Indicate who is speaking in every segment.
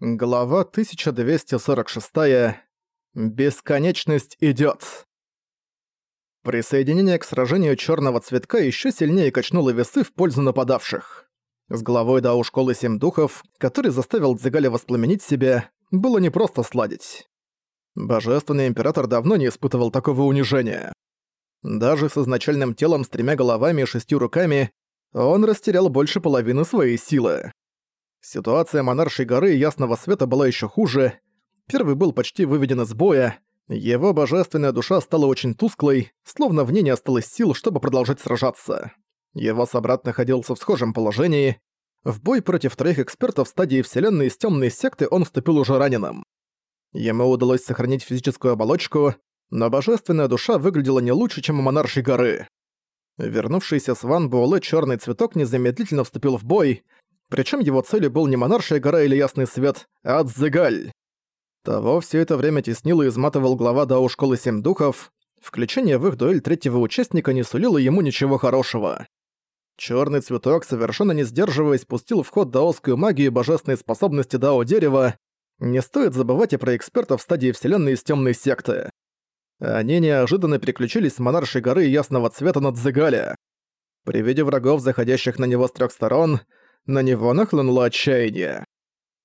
Speaker 1: Глава 1246. Бесконечность идёт. Присоединение к сражению Чёрного Цветка ещё сильнее качнуло весы в пользу нападавших. С главой Дау Школы Семь Духов, который заставил Дзигаля воспламенить себя, было непросто сладить. Божественный Император давно не испытывал такого унижения. Даже с изначальным телом с тремя головами и шестью руками он растерял больше половины своей силы. Ситуация монаршей горы Ясного Света была еще хуже. Первый был почти выведен из боя. Его божественная душа стала очень тусклой, словно в ней не осталось сил, чтобы продолжать сражаться. Его собрат находился в схожем положении. В бой против троих экспертов стадии Вселенной из темной секты он вступил уже раненым. Ему удалось сохранить физическую оболочку, но божественная душа выглядела не лучше, чем у монаршей горы. Вернувшийся с Ван Буэлэ черный цветок незамедлительно вступил в бой, причем его целью был не Монаршая гора или Ясный Свет, а Адзегаль. Того все это время теснил и изматывал глава Дао Школы Семь Духов. Включение в их дуэль третьего участника не сулило ему ничего хорошего. Черный цветок, совершенно не сдерживаясь, пустил в ход даосскую магию и божественные способности Дао Дерева. Не стоит забывать и про экспертов стадии Вселенной из темной секты. Они неожиданно переключились с Монаршей горы Ясного Цвета на Дзегаля. При виде врагов, заходящих на него с трех сторон, на него нахлынуло отчаяние.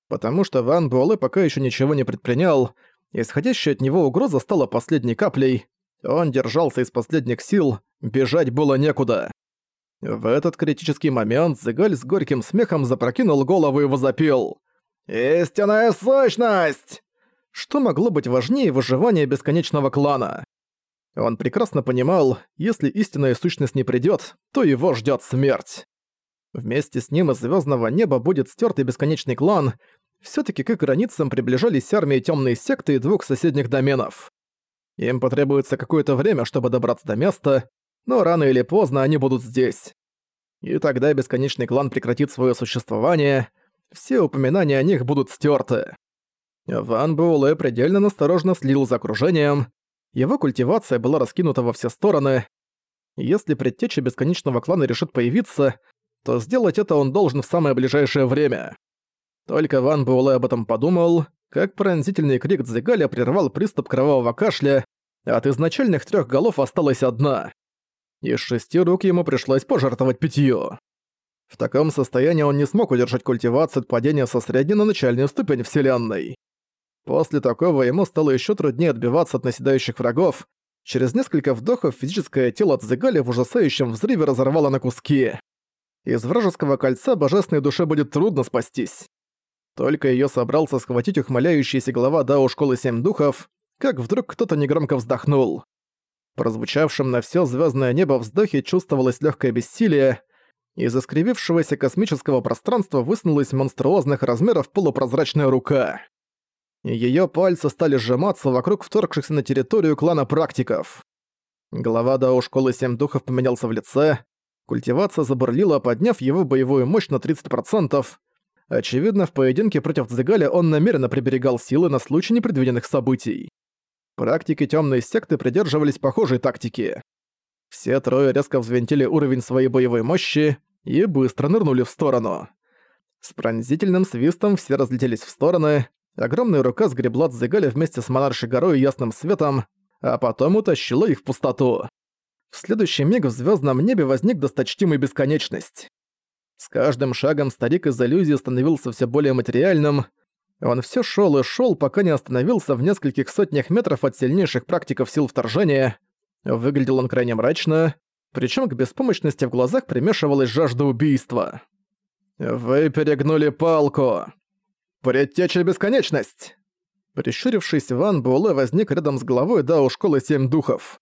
Speaker 1: Потому что Ван Буэлэ пока еще ничего не предпринял, исходящая от него угроза стала последней каплей, он держался из последних сил, бежать было некуда. В этот критический момент Зигаль с горьким смехом запрокинул голову и возопил. «Истинная сущность!» Что могло быть важнее выживания бесконечного клана? Он прекрасно понимал, если истинная сущность не придёт, то его ждёт смерть. Вместе с ним из звездного неба будет стертый бесконечный клан. все таки к их границам приближались армии темной секты и двух соседних доменов. Им потребуется какое-то время, чтобы добраться до места, но рано или поздно они будут здесь. И тогда бесконечный клан прекратит свое существование, все упоминания о них будут стерты. Ван Буэлэ предельно насторожно следил за окружением, его культивация была раскинута во все стороны. Если предтеча бесконечного клана решит появиться, то сделать это он должен в самое ближайшее время. Только Ван Буэлэ об этом подумал, как пронзительный крик Дзигаля прервал приступ кровавого кашля, а от изначальных трех голов осталась одна. Из шести рук ему пришлось пожертвовать пятью. В таком состоянии он не смог удержать культивацию от падения со средней на начальную ступень Вселенной. После такого ему стало еще труднее отбиваться от наседающих врагов. Через несколько вдохов физическое тело Дзигаля в ужасающем взрыве разорвало на куски. Из вражеского кольца божественной душе будет трудно спастись. Только её собрался схватить ухмыляющийся глава Дао Школы Семь Духов, как вдруг кто-то негромко вздохнул. Прозвучавшим на всё звёздное небо вздохе чувствовалось лёгкое бессилие, из искривившегося космического пространства высунулась монструозных размеров полупрозрачная рука. Её пальцы стали сжиматься вокруг вторгшихся на территорию клана практиков. Глава Дао Школы Семь Духов поменялся в лице, Культивация забурлила, подняв его боевую мощь на 30%. Очевидно, в поединке против Дзигаля он намеренно приберегал силы на случай непредвиденных событий. Практики темной секты придерживались похожей тактики. Все трое резко взвинтили уровень своей боевой мощи и быстро нырнули в сторону. С пронзительным свистом все разлетелись в стороны, огромная рука сгребла Дзигаля вместе с монаршей горой и ясным светом, а потом утащила их в пустоту. В следующий миг в звездном небе возник досточтимый бесконечность. С каждым шагом старик из иллюзии становился все более материальным. Он все шел и шел, пока не остановился в нескольких сотнях метров от сильнейших практиков сил вторжения. Выглядел он крайне мрачно, причем к беспомощности в глазах примешивалась жажда убийства. «Вы перегнули палку!» «Предтеча бесконечность!» Прищурившись, Ван Буэлэ возник рядом с головой Дао Школы Семь Духов.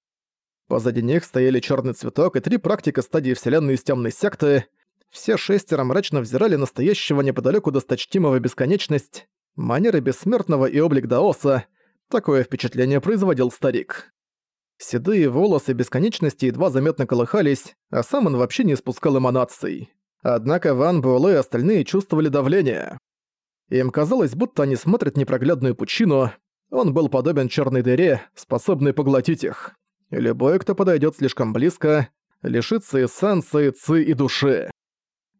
Speaker 1: Позади них стояли черный цветок и три практика стадии Вселенной из темной секты. Все шестеро мрачно взирали настоящего неподалеку досточтимого бесконечность, манеры бессмертного и облик Даоса. Такое впечатление производил старик. Седые волосы бесконечности едва заметно колыхались, а сам он вообще не испускал эманаций. Однако Ван Буэлэ и остальные чувствовали давление. Им казалось, будто они смотрят непроглядную пучину. Он был подобен черной дыре, способной поглотить их. Любой, кто подойдет слишком близко, лишится эссенции, ци и души.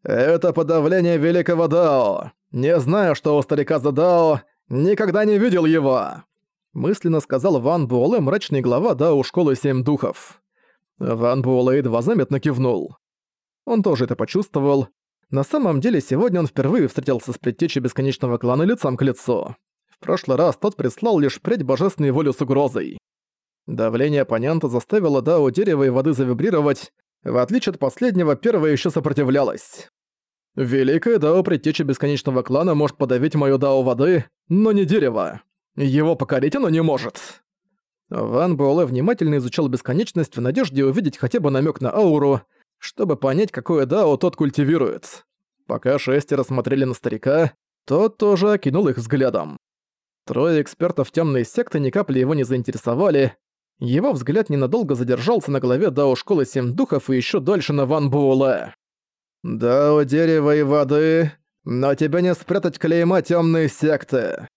Speaker 1: «Это подавление великого Дао. Не знаю, что у старика за Дао, никогда не видел его!» Мысленно сказал Ван Буэлэ, мрачный глава Дао Школы Семь Духов. Ван Буэлэ едва заметно кивнул. Он тоже это почувствовал. На самом деле, сегодня он впервые встретился с предтечей Бесконечного Клана лицом к лицу. В прошлый раз тот прислал лишь предь божественной волю с угрозой. Давление оппонента заставило Дао дерева и воды завибрировать, в отличие от последнего, первое еще сопротивлялось. Великая Дао предтеча Бесконечного Клана может подавить мою Дао воды, но не дерево. Его покорить оно не может. Ван Буэлэ внимательно изучал бесконечность в надежде увидеть хотя бы намек на ауру, чтобы понять, какое дао тот культивирует. Пока шестеро смотрели на старика, тот тоже окинул их взглядом. Трое экспертов темной секты ни капли его не заинтересовали. Его взгляд ненадолго задержался на голове Дао Школы Семь Духов и еще дальше на Ван Буэлэ. «Дао дерева и воды, но тебя не спрятать клейма темной секты.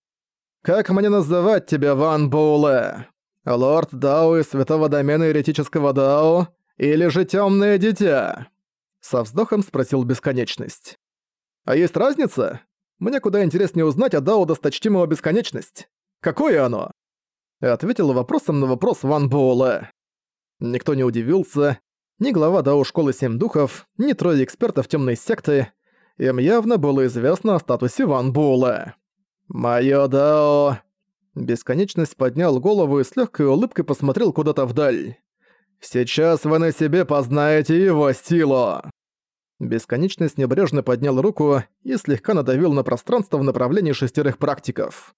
Speaker 1: Как мне называть тебя, Ван Буэлэ? Лорд Дао из Святого Домена Еретического Дао или же темное дитя?» Со вздохом спросил Бесконечность. «А есть разница? Мне куда интереснее узнать о Дао Досточтимого Бесконечность. Какое оно?» Ответил вопросом на вопрос Ван Буэлэ. Никто не удивился. Ни глава Дао Школы Семь Духов, ни трое экспертов темной секты. Им явно было известно о статусе Ван Буэлэ. «Моё Дао...» Бесконечность поднял голову и с легкой улыбкой посмотрел куда-то вдаль. Сейчас вы на себе познаете его силу!» Бесконечность небрежно поднял руку и слегка надавил на пространство в направлении шестерых практиков.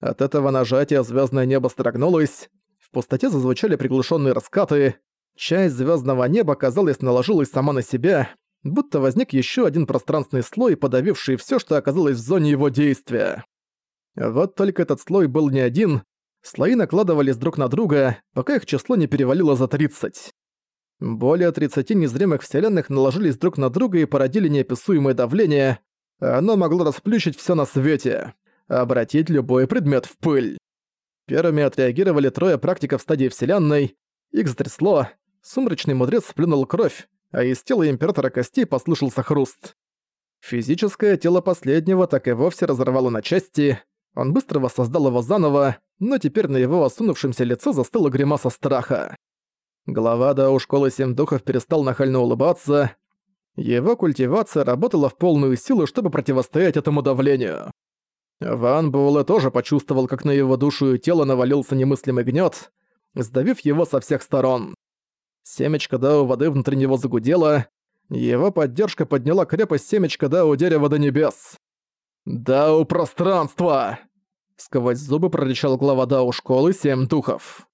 Speaker 1: От этого нажатия звездное небо строгнулось, в пустоте зазвучали приглушенные раскаты, часть звездного неба, казалось, наложилась сама на себя, будто возник еще один пространственный слой, подавивший все, что оказалось в зоне его действия. Вот только этот слой был не один, Слои накладывались друг на друга, пока их число не перевалило за 30. Более 30 незримых вселенных наложились друг на друга и породили неописуемое давление. Оно могло расплющить все на свете, обратить любой предмет в пыль. Первыми отреагировали трое практиков стадии Вселенной. Их затрясло, сумрачный мудрец сплюнул кровь, а из тела Императора Костей послышался хруст. Физическое тело последнего так и вовсе разорвало на части, он быстро воссоздал его заново, но теперь на его осунувшемся лице застыла гримаса страха. Глава Дао Школы Семь Духов перестал нахально улыбаться. Его культивация работала в полную силу, чтобы противостоять этому давлению. Ван Буэлэ тоже почувствовал, как на его душу и тело навалился немыслимый гнет, сдавив его со всех сторон. Семечко Дао воды внутри него загудело, его поддержка подняла крепость семечка Дао дерева до небес. «Дау пространства!» Сквозь зубы прорычал глава Дау школы Семь Духов.